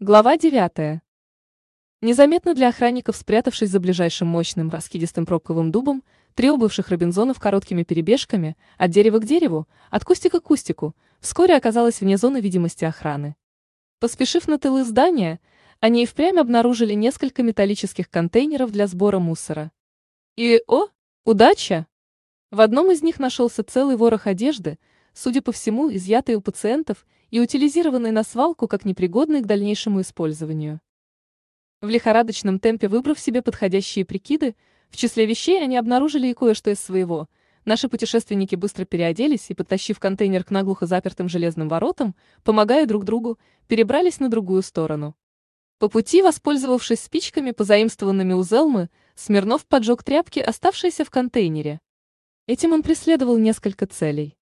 Глава 9. Незаметно для охранников, спрятавшись за ближайшим мощным раскидистым пробковым дубом, три бывших Робинзонов короткими перебежками, от дерева к дереву, от кустика к кустику, вскоре оказалась вне зоны видимости охраны. Поспешив на тылы здания, они и впрямь обнаружили несколько металлических контейнеров для сбора мусора. И, о, удача! В одном из них нашелся целый ворох одежды, судя по всему, изъятый у пациентов – и утилизированный на свалку как непригодный к дальнейшему использованию. В лихорадочном темпе выбрав себе подходящие прикиды, в числе вещей они обнаружили и кое-что из своего. Наши путешественники быстро переоделись и, подтащив контейнер к наглухо запертым железным воротам, помогая друг другу, перебрались на другую сторону. По пути, воспользовавшись спичками, позаимствованными у Зелмы, Смирнов поджег тряпки, оставшиеся в контейнере. Этим он преследовал несколько целей.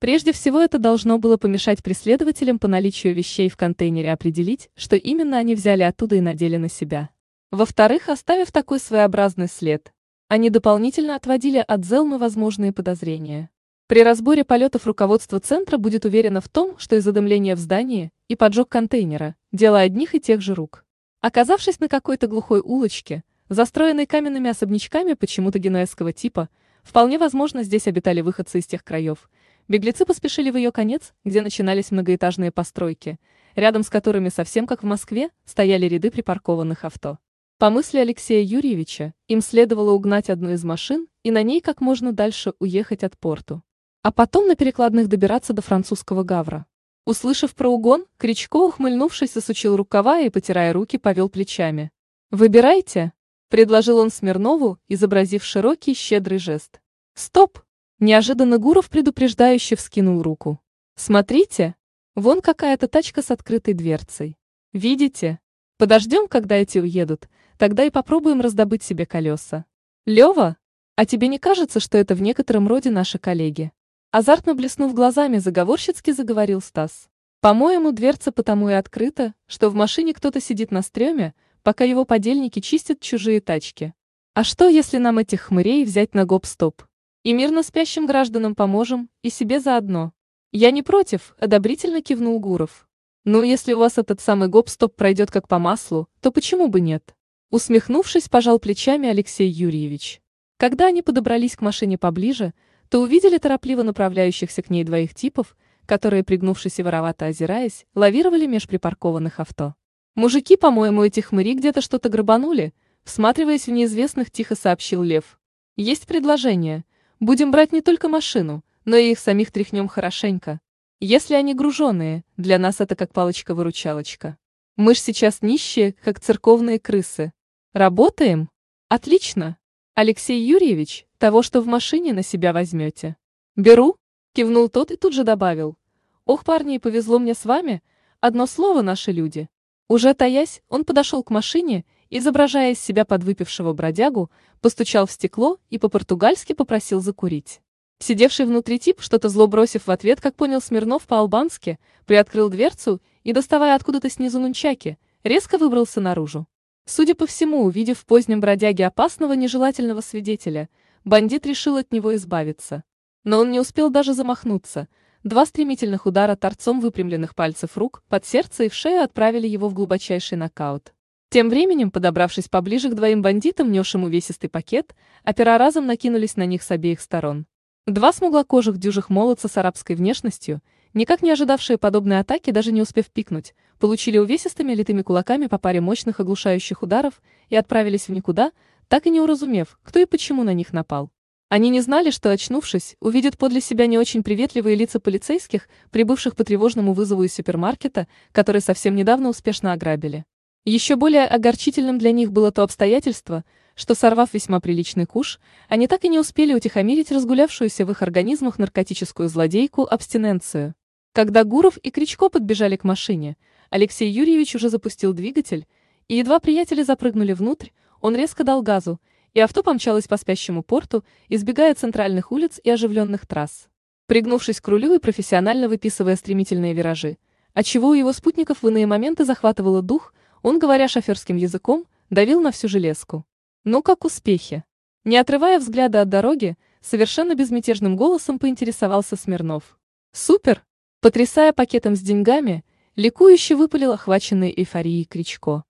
Прежде всего это должно было помешать преследователям по наличию вещей в контейнере определить, что именно они взяли оттуда и надели на себя. Во-вторых, оставив такой своеобразный след, они дополнительно отводили от Зелмы возможные подозрения. При разборе полетов руководство центра будет уверено в том, что из задымления в здании и поджог контейнера – дело одних и тех же рук. Оказавшись на какой-то глухой улочке, застроенной каменными особнячками почему-то генуэзского типа, вполне возможно здесь обитали выходцы из тех краев – Беглецы поспешили в ее конец, где начинались многоэтажные постройки, рядом с которыми, совсем как в Москве, стояли ряды припаркованных авто. По мысли Алексея Юрьевича, им следовало угнать одну из машин и на ней как можно дальше уехать от порту. А потом на перекладных добираться до французского Гавра. Услышав про угон, Кричко, ухмыльнувшись, засучил рукава и, потирая руки, повел плечами. «Выбирайте», — предложил он Смирнову, изобразив широкий щедрый жест. «Стоп!» Неожиданно Гуров предупреждающе вскинул руку. «Смотрите, вон какая-то тачка с открытой дверцей. Видите? Подождем, когда эти уедут, тогда и попробуем раздобыть себе колеса. Лева, а тебе не кажется, что это в некотором роде наши коллеги?» Азартно блеснув глазами, заговорщицки заговорил Стас. «По-моему, дверца потому и открыта, что в машине кто-то сидит на стреме, пока его подельники чистят чужие тачки. А что, если нам этих хмырей взять на гоп-стоп?» И мирно спящим гражданам поможем, и себе заодно. Я не против, одобрительно кивнул Гуров. Ну, если у вас этот самый гоп-стоп пройдет как по маслу, то почему бы нет? Усмехнувшись, пожал плечами Алексей Юрьевич. Когда они подобрались к машине поближе, то увидели торопливо направляющихся к ней двоих типов, которые, пригнувшись и воровато озираясь, лавировали меж припаркованных авто. «Мужики, по-моему, эти хмыри где-то что-то грабанули», всматриваясь в неизвестных, тихо сообщил Лев. «Есть предложение. Будем брать не только машину, но и их самих тряхнем хорошенько. Если они груженые, для нас это как палочка-выручалочка. Мы ж сейчас нищие, как церковные крысы. Работаем? Отлично. Алексей Юрьевич, того, что в машине на себя возьмете. Беру, кивнул тот и тут же добавил. Ох, парни, повезло мне с вами. Одно слово, наши люди. Уже таясь, он подошел к машине изображая из себя подвыпившего бродягу, постучал в стекло и по-португальски попросил закурить. Сидевший внутри тип, что-то зло бросив в ответ, как понял Смирнов по-албански, приоткрыл дверцу и, доставая откуда-то снизу нунчаки, резко выбрался наружу. Судя по всему, увидев в позднем бродяге опасного нежелательного свидетеля, бандит решил от него избавиться. Но он не успел даже замахнуться. Два стремительных удара торцом выпрямленных пальцев рук под сердце и в шею отправили его в глубочайший нокаут. Тем временем, подобравшись поближе к двоим бандитам, несшим увесистый пакет, опера разом накинулись на них с обеих сторон. Два смуглокожих дюжих молодца с арабской внешностью, никак не ожидавшие подобной атаки, даже не успев пикнуть, получили увесистыми литыми кулаками по паре мощных оглушающих ударов и отправились в никуда, так и не уразумев, кто и почему на них напал. Они не знали, что, очнувшись, увидят подле себя не очень приветливые лица полицейских, прибывших по тревожному вызову из супермаркета, который совсем недавно успешно ограбили. Еще более огорчительным для них было то обстоятельство, что, сорвав весьма приличный куш, они так и не успели утихомирить разгулявшуюся в их организмах наркотическую злодейку абстиненцию. Когда Гуров и Кричко подбежали к машине, Алексей Юрьевич уже запустил двигатель, и едва приятели запрыгнули внутрь, он резко дал газу, и авто помчалось по спящему порту, избегая центральных улиц и оживленных трасс. Пригнувшись к рулю и профессионально выписывая стремительные виражи, отчего у его спутников в иные моменты захватывало дух – он, говоря шоферским языком, давил на всю железку. Ну как успехи? Не отрывая взгляда от дороги, совершенно безмятежным голосом поинтересовался Смирнов. Супер! Потрясая пакетом с деньгами, Ликующе выпалил охваченный эйфорией Кричко.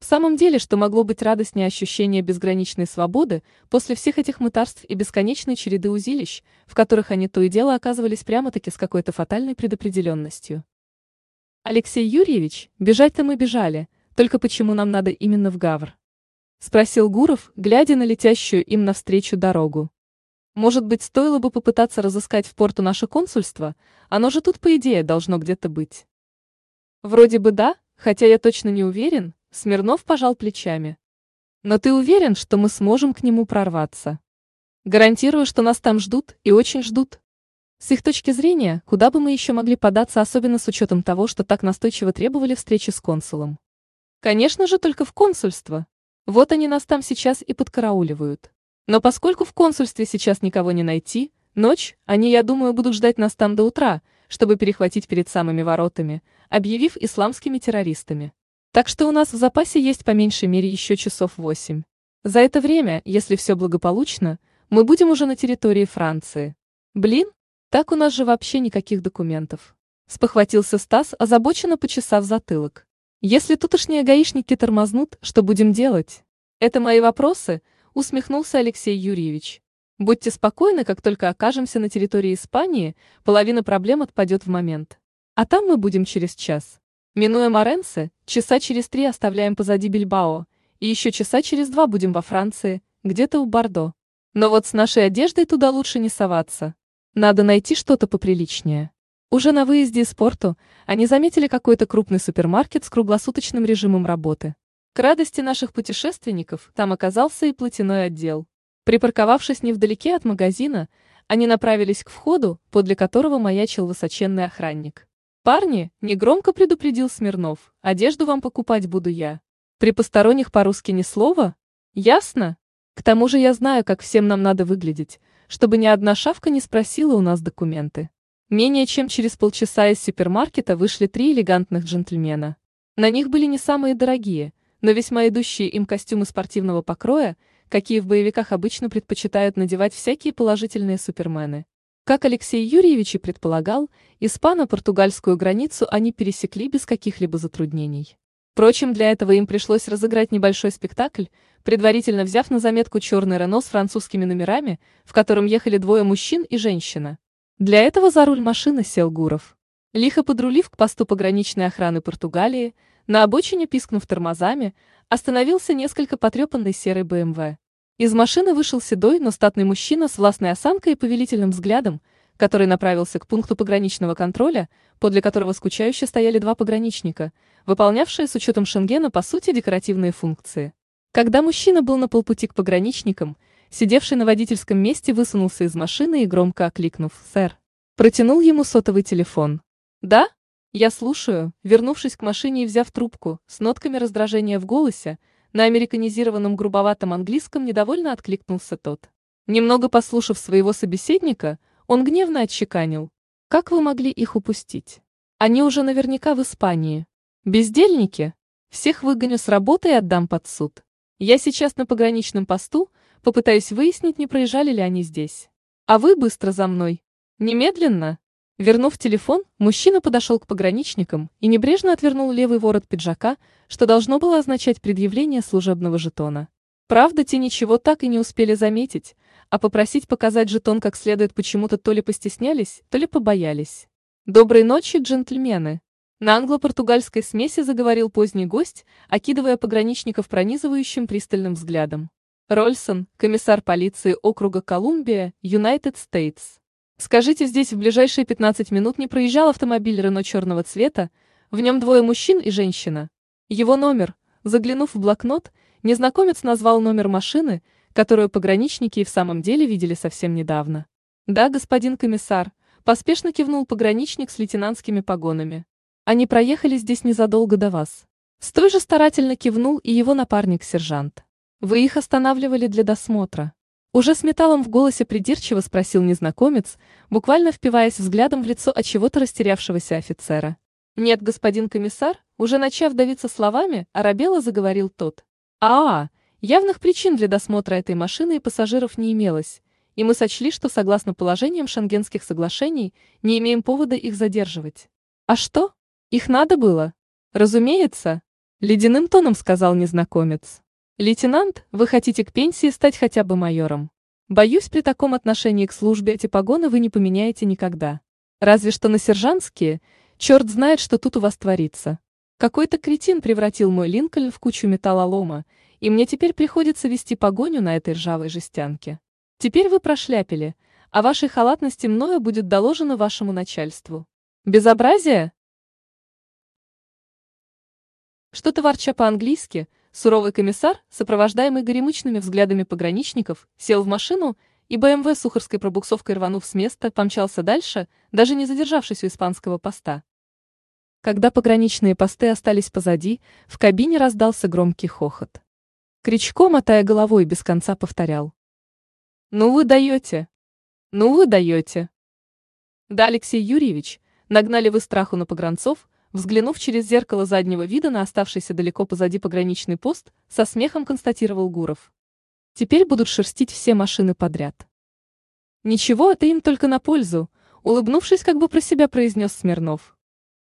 В самом деле, что могло быть радостнее ощущения безграничной свободы после всех этих мытарств и бесконечной череды узилищ, в которых они то и дело оказывались прямо-таки с какой-то фатальной предопределенностью. Алексей Юрьевич, бежать-то мы бежали, только почему нам надо именно в Гавр? Спросил Гуров, глядя на летящую им навстречу дорогу. Может быть, стоило бы попытаться разыскать в порту наше консульство? Оно же тут, по идее, должно где-то быть. Вроде бы да, хотя я точно не уверен, Смирнов пожал плечами. Но ты уверен, что мы сможем к нему прорваться? Гарантирую, что нас там ждут и очень ждут. С их точки зрения, куда бы мы еще могли податься, особенно с учетом того, что так настойчиво требовали встречи с консулом? Конечно же, только в консульство. Вот они нас там сейчас и подкарауливают. Но поскольку в консульстве сейчас никого не найти, ночь, они, я думаю, будут ждать нас там до утра, чтобы перехватить перед самыми воротами, объявив исламскими террористами. Так что у нас в запасе есть по меньшей мере еще часов восемь. За это время, если все благополучно, мы будем уже на территории Франции. Блин, так у нас же вообще никаких документов. Спохватился Стас, озабоченно почесав затылок. Если тутошние гаишники тормознут, что будем делать? Это мои вопросы, усмехнулся Алексей Юрьевич. Будьте спокойны, как только окажемся на территории Испании, половина проблем отпадет в момент. А там мы будем через час. Минуя Моренсе, часа через три оставляем позади Бильбао, и еще часа через два будем во Франции, где-то у Бордо. Но вот с нашей одеждой туда лучше не соваться. Надо найти что-то поприличнее. Уже на выезде из порту они заметили какой-то крупный супермаркет с круглосуточным режимом работы. К радости наших путешественников там оказался и платяной отдел. Припарковавшись невдалеке от магазина, они направились к входу, подле которого маячил высоченный охранник. «Парни», — негромко предупредил Смирнов, — «одежду вам покупать буду я. При посторонних по-русски ни слова? Ясно? К тому же я знаю, как всем нам надо выглядеть, чтобы ни одна шавка не спросила у нас документы». Менее чем через полчаса из супермаркета вышли три элегантных джентльмена. На них были не самые дорогие, но весьма идущие им костюмы спортивного покроя, какие в боевиках обычно предпочитают надевать всякие положительные супермены. Как Алексей Юрьевич и предполагал, испано-португальскую границу они пересекли без каких-либо затруднений. Впрочем, для этого им пришлось разыграть небольшой спектакль, предварительно взяв на заметку черный Рено с французскими номерами, в котором ехали двое мужчин и женщина. Для этого за руль машины сел Гуров. Лихо подрулив к посту пограничной охраны Португалии, на обочине пискнув тормозами, остановился несколько потрепанный серый БМВ. Из машины вышел седой, но статный мужчина с властной осанкой и повелительным взглядом, который направился к пункту пограничного контроля, подле которого скучающе стояли два пограничника, выполнявшие с учетом Шенгена по сути декоративные функции. Когда мужчина был на полпути к пограничникам, сидевший на водительском месте высунулся из машины и громко окликнув «Сэр», протянул ему сотовый телефон. «Да? Я слушаю», вернувшись к машине и взяв трубку, с нотками раздражения в голосе, на американизированном грубоватом английском недовольно откликнулся тот. Немного послушав своего собеседника, он гневно отчеканил. «Как вы могли их упустить? Они уже наверняка в Испании. Бездельники? Всех выгоню с работы и отдам под суд. Я сейчас на пограничном посту, попытаюсь выяснить, не проезжали ли они здесь. А вы быстро за мной. Немедленно!» Вернув телефон, мужчина подошел к пограничникам и небрежно отвернул левый ворот пиджака, что должно было означать предъявление служебного жетона. Правда, те ничего так и не успели заметить, а попросить показать жетон как следует почему-то то ли постеснялись, то ли побоялись. «Доброй ночи, джентльмены!» На англо-португальской смеси заговорил поздний гость, окидывая пограничников пронизывающим пристальным взглядом. Рольсон, комиссар полиции округа Колумбия, Юнайтед Стейтс. Скажите, здесь в ближайшие 15 минут не проезжал автомобиль Рено черного цвета, в нем двое мужчин и женщина. Его номер, заглянув в блокнот, незнакомец назвал номер машины, которую пограничники и в самом деле видели совсем недавно. Да, господин комиссар, поспешно кивнул пограничник с лейтенантскими погонами. Они проехали здесь незадолго до вас. Стой же старательно кивнул и его напарник-сержант. Вы их останавливали для досмотра. Уже с металлом в голосе придирчиво спросил незнакомец, буквально впиваясь взглядом в лицо от чего-то растерявшегося офицера. «Нет, господин комиссар», уже начав давиться словами, оробело заговорил тот. -а, -а явных причин для досмотра этой машины и пассажиров не имелось, и мы сочли, что согласно положениям шенгенских соглашений не имеем повода их задерживать. А что? Их надо было? Разумеется, ледяным тоном сказал незнакомец. Лейтенант, вы хотите к пенсии стать хотя бы майором. Боюсь, при таком отношении к службе эти погоны вы не поменяете никогда. Разве что на сержантские, черт знает, что тут у вас творится. Какой-то кретин превратил мой Линкольн в кучу металлолома, и мне теперь приходится вести погоню на этой ржавой жестянке. Теперь вы прошляпили, а вашей халатности мною будет доложено вашему начальству. Безобразие? Что-то ворча по-английски, суровый комиссар, сопровождаемый горемычными взглядами пограничников, сел в машину и БМВ с ухарской пробуксовкой рванув с места, помчался дальше, даже не задержавшись у испанского поста. Когда пограничные посты остались позади, в кабине раздался громкий хохот. Кричко, мотая головой, без конца повторял. «Ну вы даете! Ну вы даете!» Да, Алексей Юрьевич, нагнали вы страху на погранцов, Взглянув через зеркало заднего вида на оставшийся далеко позади пограничный пост, со смехом констатировал Гуров. Теперь будут шерстить все машины подряд. Ничего, это им только на пользу, улыбнувшись, как бы про себя произнес Смирнов.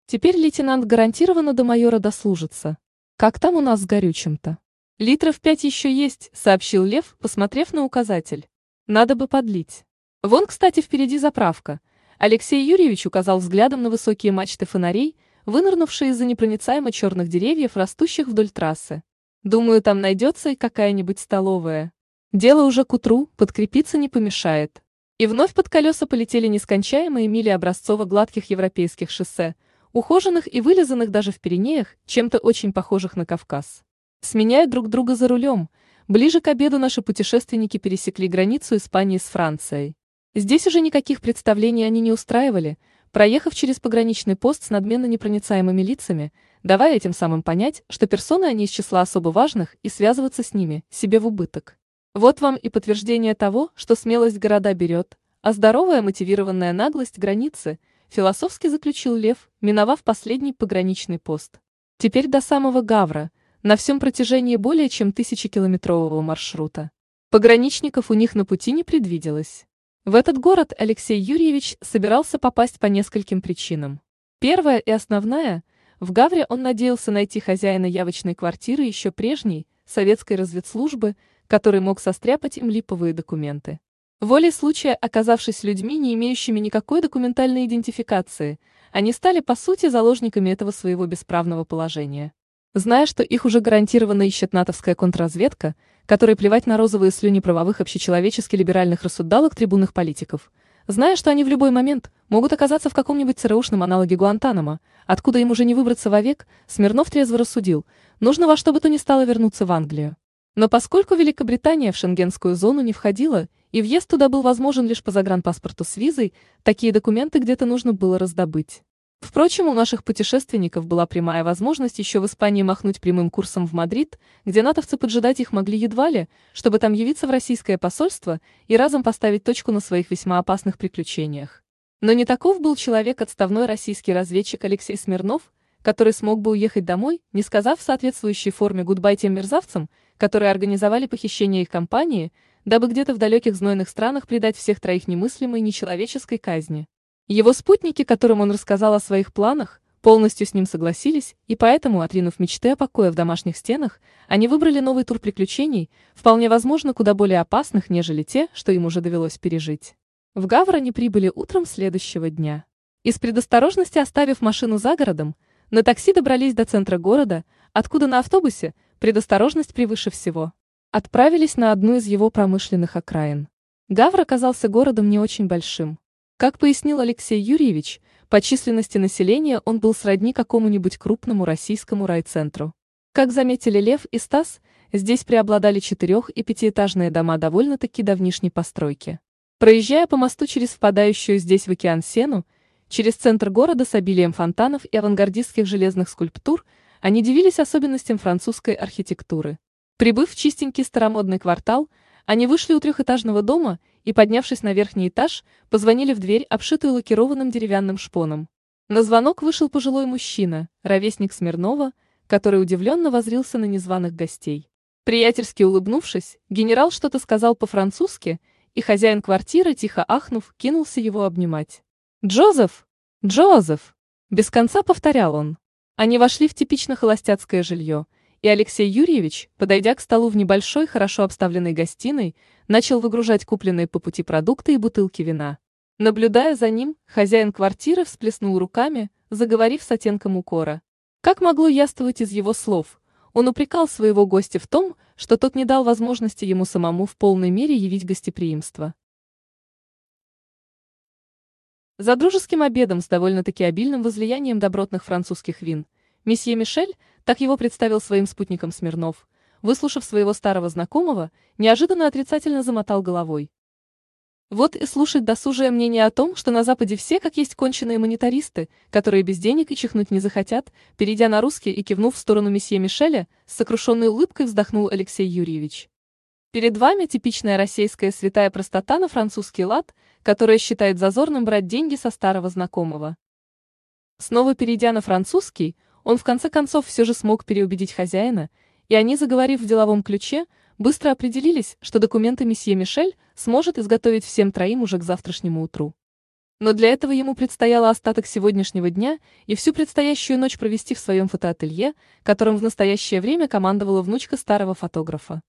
Теперь лейтенант гарантированно до майора дослужится. Как там у нас с горючим-то? Литров пять еще есть, сообщил Лев, посмотрев на указатель. Надо бы подлить. Вон, кстати, впереди заправка. Алексей Юрьевич указал взглядом на высокие мачты фонарей, вынырнувшие из-за непроницаемо черных деревьев, растущих вдоль трассы. Думаю, там найдется и какая-нибудь столовая. Дело уже к утру, подкрепиться не помешает. И вновь под колеса полетели нескончаемые мили образцово-гладких европейских шоссе, ухоженных и вылизанных даже в Пиренеях, чем-то очень похожих на Кавказ. Сменяя друг друга за рулем, ближе к обеду наши путешественники пересекли границу Испании с Францией. Здесь уже никаких представлений они не устраивали, проехав через пограничный пост с надменно непроницаемыми лицами, давая этим самым понять, что персоны они из числа особо важных и связываться с ними себе в убыток. Вот вам и подтверждение того, что смелость города берет, а здоровая мотивированная наглость границы, философски заключил Лев, миновав последний пограничный пост. Теперь до самого Гавра, на всем протяжении более чем тысячекилометрового маршрута. Пограничников у них на пути не предвиделось. В этот город Алексей Юрьевич собирался попасть по нескольким причинам. Первая и основная – в Гавре он надеялся найти хозяина явочной квартиры еще прежней, советской разведслужбы, который мог состряпать им липовые документы. Волей случая, оказавшись людьми, не имеющими никакой документальной идентификации, они стали по сути заложниками этого своего бесправного положения. Зная, что их уже гарантированно ищет натовская контрразведка, которой плевать на розовые слюни правовых общечеловечески либеральных рассудалок трибунных политиков, зная, что они в любой момент могут оказаться в каком-нибудь ЦРУшном аналоге Гуантанамо, откуда им уже не выбраться вовек, Смирнов трезво рассудил, нужно во что бы то ни стало вернуться в Англию. Но поскольку Великобритания в шенгенскую зону не входила, и въезд туда был возможен лишь по загранпаспорту с визой, такие документы где-то нужно было раздобыть. Впрочем, у наших путешественников была прямая возможность еще в Испании махнуть прямым курсом в Мадрид, где натовцы поджидать их могли едва ли, чтобы там явиться в российское посольство и разом поставить точку на своих весьма опасных приключениях. Но не таков был человек отставной российский разведчик Алексей Смирнов, который смог бы уехать домой, не сказав в соответствующей форме гудбай тем мерзавцам, которые организовали похищение их компании, дабы где-то в далеких знойных странах предать всех троих немыслимой нечеловеческой казни. Его спутники, которым он рассказал о своих планах, полностью с ним согласились, и поэтому, отринув мечты о покое в домашних стенах, они выбрали новый тур приключений, вполне возможно, куда более опасных, нежели те, что им уже довелось пережить. В Гавр они прибыли утром следующего дня. Из предосторожности оставив машину за городом, на такси добрались до центра города, откуда на автобусе, предосторожность превыше всего, отправились на одну из его промышленных окраин. Гавр оказался городом не очень большим. Как пояснил Алексей Юрьевич, по численности населения он был сродни какому-нибудь крупному российскому райцентру. Как заметили Лев и Стас, здесь преобладали четырех- и пятиэтажные дома довольно-таки давнишней постройки. Проезжая по мосту через впадающую здесь в океан Сену, через центр города с обилием фонтанов и авангардистских железных скульптур, они дивились особенностям французской архитектуры. Прибыв в чистенький старомодный квартал, они вышли у трехэтажного дома и, поднявшись на верхний этаж, позвонили в дверь, обшитую лакированным деревянным шпоном. На звонок вышел пожилой мужчина, ровесник Смирнова, который удивленно возрился на незваных гостей. Приятельски улыбнувшись, генерал что-то сказал по-французски, и хозяин квартиры, тихо ахнув, кинулся его обнимать. «Джозеф! Джозеф!» Без конца повторял он. Они вошли в типично холостяцкое жилье, и Алексей Юрьевич, подойдя к столу в небольшой, хорошо обставленной гостиной, начал выгружать купленные по пути продукты и бутылки вина. Наблюдая за ним, хозяин квартиры всплеснул руками, заговорив с оттенком укора. Как могло яствовать из его слов? Он упрекал своего гостя в том, что тот не дал возможности ему самому в полной мере явить гостеприимство. За дружеским обедом с довольно-таки обильным возлиянием добротных французских вин, месье Мишель, так его представил своим спутникам Смирнов, выслушав своего старого знакомого, неожиданно отрицательно замотал головой. Вот и слушать досужее мнение о том, что на Западе все как есть конченые монетаристы, которые без денег и чихнуть не захотят, перейдя на русский и кивнув в сторону месье Мишеля, с сокрушенной улыбкой вздохнул Алексей Юрьевич. Перед вами типичная российская святая простота на французский лад, которая считает зазорным брать деньги со старого знакомого. Снова перейдя на французский, он в конце концов все же смог переубедить хозяина, и они, заговорив в деловом ключе, быстро определились, что документы месье Мишель сможет изготовить всем троим уже к завтрашнему утру. Но для этого ему предстояло остаток сегодняшнего дня и всю предстоящую ночь провести в своем фотоателье, которым в настоящее время командовала внучка старого фотографа.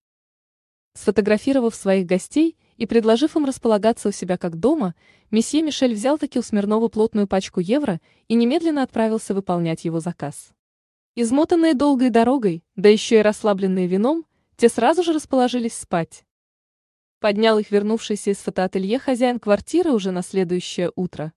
Сфотографировав своих гостей и предложив им располагаться у себя как дома, месье Мишель взял таки у Смирнова плотную пачку евро и немедленно отправился выполнять его заказ. Измотанные долгой дорогой, да еще и расслабленные вином, те сразу же расположились спать. Поднял их вернувшийся из фотоателье хозяин квартиры уже на следующее утро.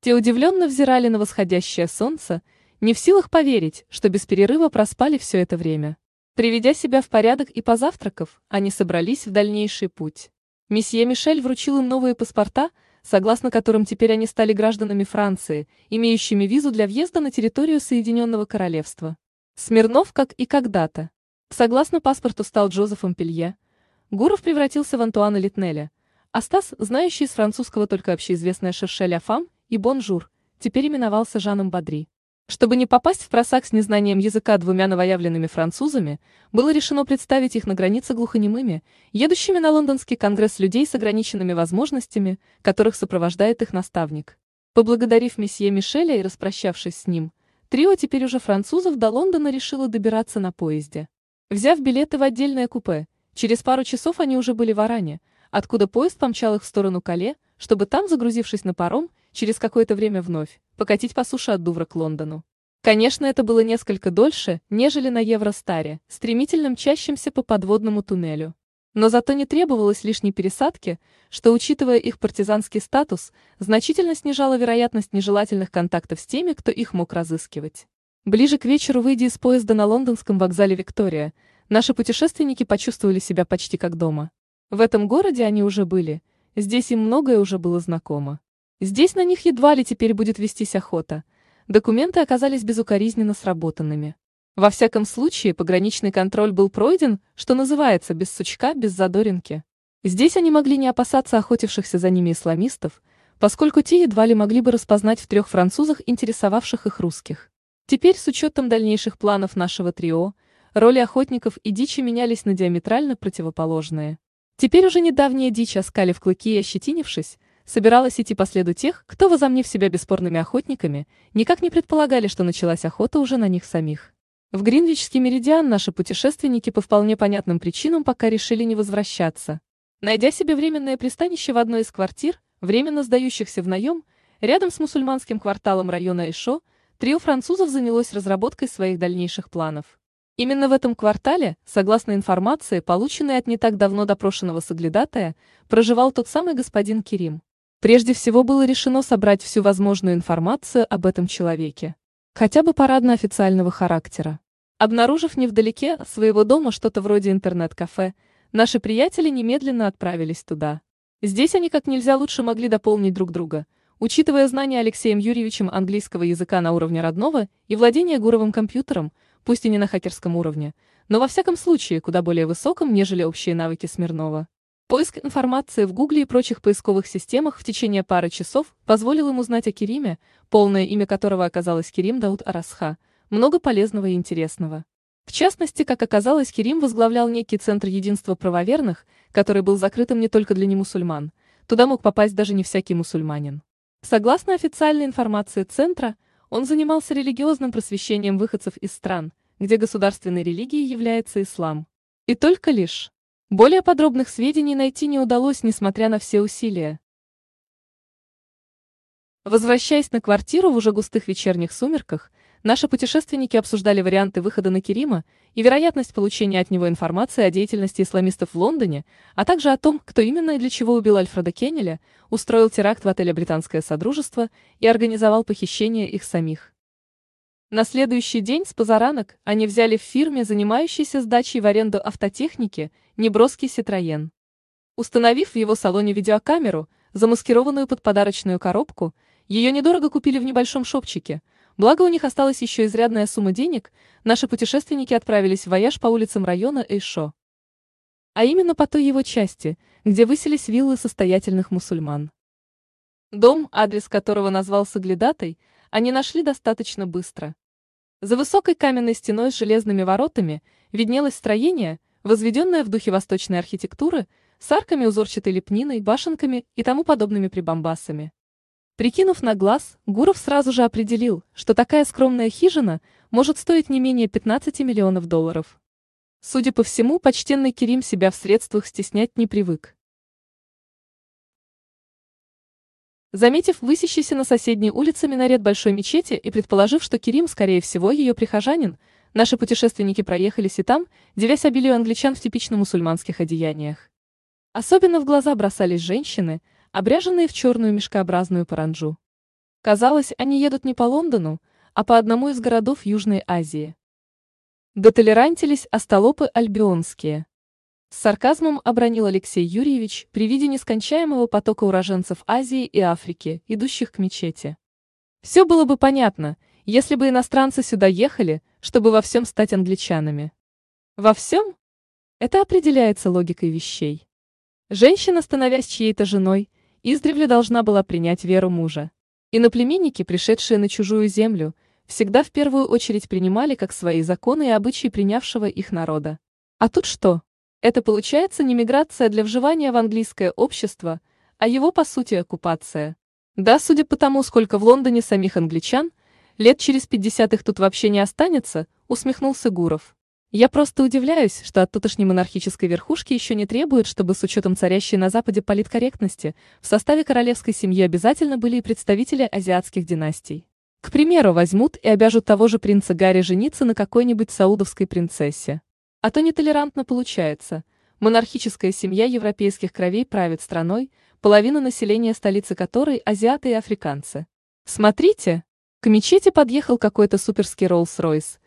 Те удивленно взирали на восходящее солнце, не в силах поверить, что без перерыва проспали все это время. Приведя себя в порядок и позавтракав, они собрались в дальнейший путь. Месье Мишель вручил им новые паспорта, согласно которым теперь они стали гражданами Франции, имеющими визу для въезда на территорию Соединенного Королевства. Смирнов, как и когда-то, Согласно паспорту стал Джозефом Пелье. Гуров превратился в Антуана Литнеля. А Стас, знающий из французского только общеизвестное cherchez la femme и bonjour, теперь именовался Жаном Бадри. Чтобы не попасть в просак с незнанием языка двумя новоявленными французами, было решено представить их на границе глухонемыми, едущими на лондонский конгресс людей с ограниченными возможностями, которых сопровождает их наставник. Поблагодарив месье Мишеля и распрощавшись с ним, трио теперь уже французов до Лондона решило добираться на поезде. Взяв билеты в отдельное купе, через пару часов они уже были в Аране, откуда поезд помчал их в сторону Кале, чтобы там, загрузившись на паром, через какое-то время вновь покатить по суше от Дувра к Лондону. Конечно, это было несколько дольше, нежели на Евростаре, стремительно мчащемся по подводному туннелю. Но зато не требовалось лишней пересадки, что, учитывая их партизанский статус, значительно снижало вероятность нежелательных контактов с теми, кто их мог разыскивать. Ближе к вечеру, выйдя из поезда на лондонском вокзале Виктория, наши путешественники почувствовали себя почти как дома. В этом городе они уже были, здесь им многое уже было знакомо. Здесь на них едва ли теперь будет вестись охота. Документы оказались безукоризненно сработанными. Во всяком случае, пограничный контроль был пройден, что называется, без сучка, без задоринки. Здесь они могли не опасаться охотившихся за ними исламистов, поскольку те едва ли могли бы распознать в трех французах интересовавших их русских. Теперь, с учетом дальнейших планов нашего трио, роли охотников и дичи менялись на диаметрально противоположные. Теперь уже недавняя дичь, оскалив клыки и ощетинившись, собиралась идти по следу тех, кто, возомнив себя бесспорными охотниками, никак не предполагали, что началась охота уже на них самих. В Гринвичский меридиан наши путешественники по вполне понятным причинам пока решили не возвращаться. Найдя себе временное пристанище в одной из квартир, временно сдающихся в наем, рядом с мусульманским кварталом района Ишо, Трио французов занялось разработкой своих дальнейших планов. Именно в этом квартале, согласно информации, полученной от не так давно допрошенного соглядатая, проживал тот самый господин Керим. Прежде всего было решено собрать всю возможную информацию об этом человеке. Хотя бы парадно-официального характера. Обнаружив невдалеке своего дома что-то вроде интернет-кафе, наши приятели немедленно отправились туда. Здесь они как нельзя лучше могли дополнить друг друга – Учитывая знания Алексеем Юрьевичем английского языка на уровне родного и владение Гуровым компьютером, пусть и не на хакерском уровне, но во всяком случае куда более высоком, нежели общие навыки Смирнова. Поиск информации в Гугле и прочих поисковых системах в течение пары часов позволил ему узнать о Кериме, полное имя которого оказалось Керим Дауд Арасха, много полезного и интересного. В частности, как оказалось, Керим возглавлял некий центр единства правоверных, который был закрытым не только для немусульман. Туда мог попасть даже не всякий мусульманин. Согласно официальной информации центра, он занимался религиозным просвещением выходцев из стран, где государственной религией является ислам. И только лишь. Более подробных сведений найти не удалось, несмотря на все усилия. Возвращаясь на квартиру в уже густых вечерних сумерках, наши путешественники обсуждали варианты выхода на Керима и вероятность получения от него информации о деятельности исламистов в Лондоне, а также о том, кто именно и для чего убил Альфреда Кеннеля, устроил теракт в отеле «Британское Содружество» и организовал похищение их самих. На следующий день с позаранок они взяли в фирме, занимающейся сдачей в аренду автотехники, неброский «Ситроен». Установив в его салоне видеокамеру, замаскированную под подарочную коробку, ее недорого купили в небольшом шопчике. Благо у них осталась еще изрядная сумма денег, наши путешественники отправились в вояж по улицам района Эйшо. А именно по той его части, где высились виллы состоятельных мусульман. Дом, адрес которого назвался Глидатой, они нашли достаточно быстро. За высокой каменной стеной с железными воротами виднелось строение, возведенное в духе восточной архитектуры, с арками узорчатой лепниной, башенками и тому подобными прибамбасами. Прикинув на глаз, Гуров сразу же определил, что такая скромная хижина может стоить не менее 15 миллионов долларов. Судя по всему, почтенный Керим себя в средствах стеснять не привык. Заметив высящийся на соседней улице минарет большой мечети и предположив, что Керим, скорее всего, ее прихожанин, наши путешественники проехались и там, девясь обилию англичан в типично мусульманских одеяниях. Особенно в глаза бросались женщины, обряженные в черную мешкообразную паранджу. Казалось, они едут не по Лондону, а по одному из городов Южной Азии. Дотолерантились остолопы альбионские. С сарказмом обронил Алексей Юрьевич при виде нескончаемого потока уроженцев Азии и Африки, идущих к мечети. Все было бы понятно, если бы иностранцы сюда ехали, чтобы во всем стать англичанами. Во всем? Это определяется логикой вещей. Женщина, становясь чьей-то женой, издревле должна была принять веру мужа. Иноплеменники, пришедшие на чужую землю, всегда в первую очередь принимали как свои законы и обычаи принявшего их народа. А тут что? Это получается не миграция для вживания в английское общество, а его, по сути, оккупация. Да, судя по тому, сколько в Лондоне самих англичан, лет через 50 их тут вообще не останется, усмехнулся Гуров. Я просто удивляюсь, что от тутошней монархической верхушки еще не требуют, чтобы с учетом царящей на Западе политкорректности в составе королевской семьи обязательно были и представители азиатских династий. К примеру, возьмут и обяжут того же принца Гарри жениться на какой-нибудь саудовской принцессе. А то нетолерантно получается. Монархическая семья европейских кровей правит страной, половина населения столицы которой – азиаты и африканцы. Смотрите! К мечети подъехал какой-то суперский Роллс-Ройс,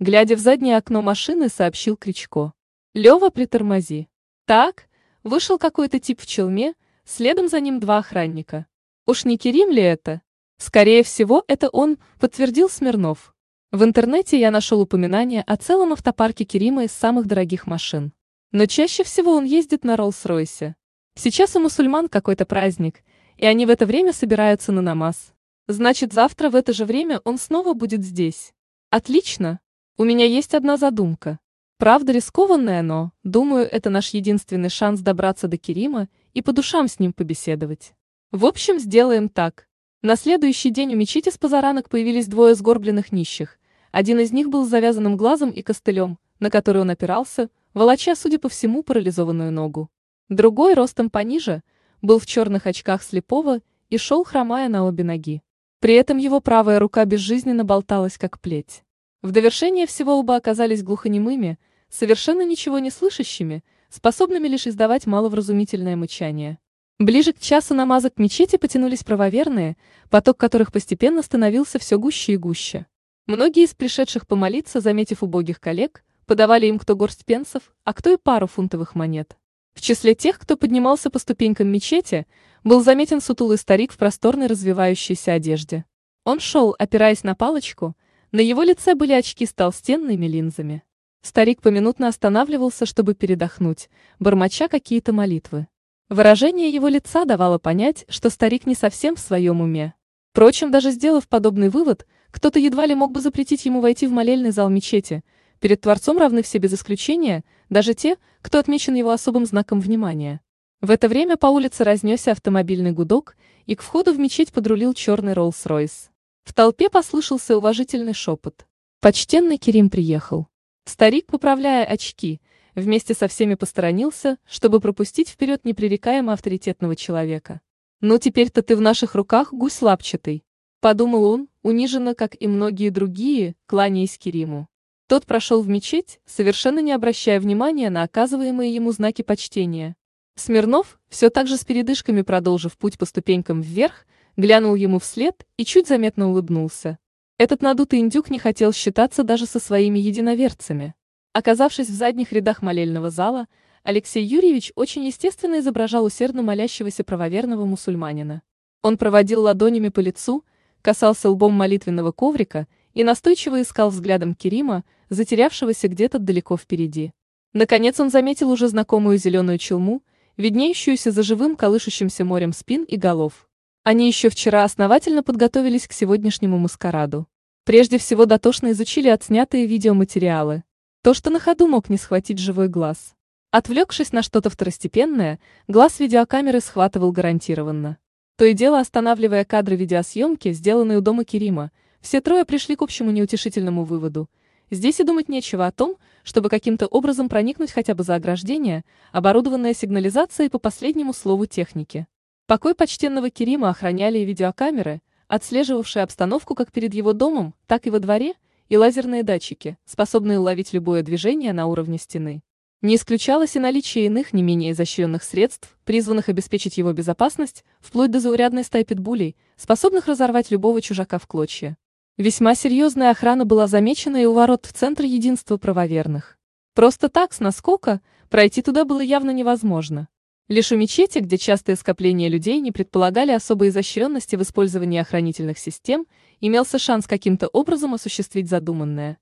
Глядя в заднее окно машины, сообщил Кричко. Лева, притормози. Так, вышел какой-то тип в челме, следом за ним два охранника. Уж не Керим ли это? Скорее всего, это он, подтвердил Смирнов. В интернете я нашел упоминание о целом автопарке Керима из самых дорогих машин. Но чаще всего он ездит на Роллс-Ройсе. Сейчас у мусульман какой-то праздник, и они в это время собираются на намаз. Значит, завтра в это же время он снова будет здесь. Отлично. У меня есть одна задумка. Правда рискованная, но, думаю, это наш единственный шанс добраться до Керима и по душам с ним побеседовать. В общем, сделаем так. На следующий день у мечети с позаранок появились двое сгорбленных нищих. Один из них был с завязанным глазом и костылем, на который он опирался, волоча, судя по всему, парализованную ногу. Другой, ростом пониже, был в черных очках слепого и шел, хромая на обе ноги. При этом его правая рука безжизненно болталась, как плеть. В довершение всего оба оказались глухонемыми, совершенно ничего не слышащими, способными лишь издавать маловразумительное мычание. Ближе к часу намазок мечети потянулись правоверные, поток которых постепенно становился все гуще и гуще. Многие из пришедших помолиться, заметив убогих коллег, подавали им кто горсть пенсов, а кто и пару фунтовых монет. В числе тех, кто поднимался по ступенькам мечети, был заметен сутулый старик в просторной развивающейся одежде. Он шел, опираясь на палочку, на его лице были очки с толстенными линзами. Старик поминутно останавливался, чтобы передохнуть, бормоча какие-то молитвы. Выражение его лица давало понять, что старик не совсем в своем уме. Впрочем, даже сделав подобный вывод, кто-то едва ли мог бы запретить ему войти в молельный зал мечети, перед Творцом равны все без исключения, даже те, кто отмечен его особым знаком внимания. В это время по улице разнесся автомобильный гудок, и к входу в мечеть подрулил черный Роллс-Ройс. В толпе послышался уважительный шепот. Почтенный Керим приехал. Старик, поправляя очки, вместе со всеми посторонился, чтобы пропустить вперед непререкаемо авторитетного человека. «Ну теперь-то ты в наших руках, гусь лапчатый», — подумал он, униженно, как и многие другие, кланяясь Кериму. Тот прошел в мечеть, совершенно не обращая внимания на оказываемые ему знаки почтения. Смирнов, все так же с передышками продолжив путь по ступенькам вверх, глянул ему вслед и чуть заметно улыбнулся. Этот надутый индюк не хотел считаться даже со своими единоверцами. Оказавшись в задних рядах молельного зала, Алексей Юрьевич очень естественно изображал усердно молящегося правоверного мусульманина. Он проводил ладонями по лицу, касался лбом молитвенного коврика и настойчиво искал взглядом Керима, затерявшегося где-то далеко впереди. Наконец он заметил уже знакомую зеленую челму, виднеющуюся за живым колышущимся морем спин и голов. Они еще вчера основательно подготовились к сегодняшнему маскараду. Прежде всего дотошно изучили отснятые видеоматериалы. То, что на ходу мог не схватить живой глаз. Отвлекшись на что-то второстепенное, глаз видеокамеры схватывал гарантированно. То и дело останавливая кадры видеосъемки, сделанные у дома Керима, все трое пришли к общему неутешительному выводу – Здесь и думать нечего о том, чтобы каким-то образом проникнуть хотя бы за ограждение, оборудованное сигнализацией по последнему слову техники. Покой почтенного Керима охраняли и видеокамеры, отслеживавшие обстановку как перед его домом, так и во дворе, и лазерные датчики, способные уловить любое движение на уровне стены. Не исключалось и наличие иных не менее изощренных средств, призванных обеспечить его безопасность, вплоть до заурядной стаи питбулей, способных разорвать любого чужака в клочья. Весьма серьезная охрана была замечена и у ворот в Центр единства правоверных. Просто так, с наскока, пройти туда было явно невозможно. Лишь у мечети, где частые скопления людей не предполагали особой изощренности в использовании охранительных систем, имелся шанс каким-то образом осуществить задуманное.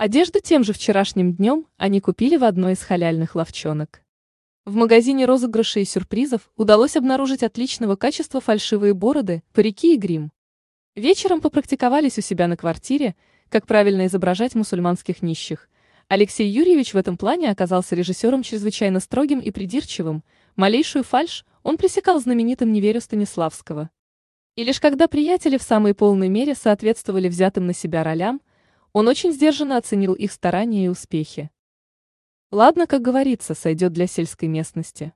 Одежду тем же вчерашним днем они купили в одной из халяльных ловчонок. В магазине розыгрышей и сюрпризов удалось обнаружить отличного качества фальшивые бороды, парики и грим. Вечером попрактиковались у себя на квартире, как правильно изображать мусульманских нищих. Алексей Юрьевич в этом плане оказался режиссером чрезвычайно строгим и придирчивым, малейшую фальшь он пресекал знаменитым неверю Станиславского. И лишь когда приятели в самой полной мере соответствовали взятым на себя ролям, он очень сдержанно оценил их старания и успехи. Ладно, как говорится, сойдет для сельской местности.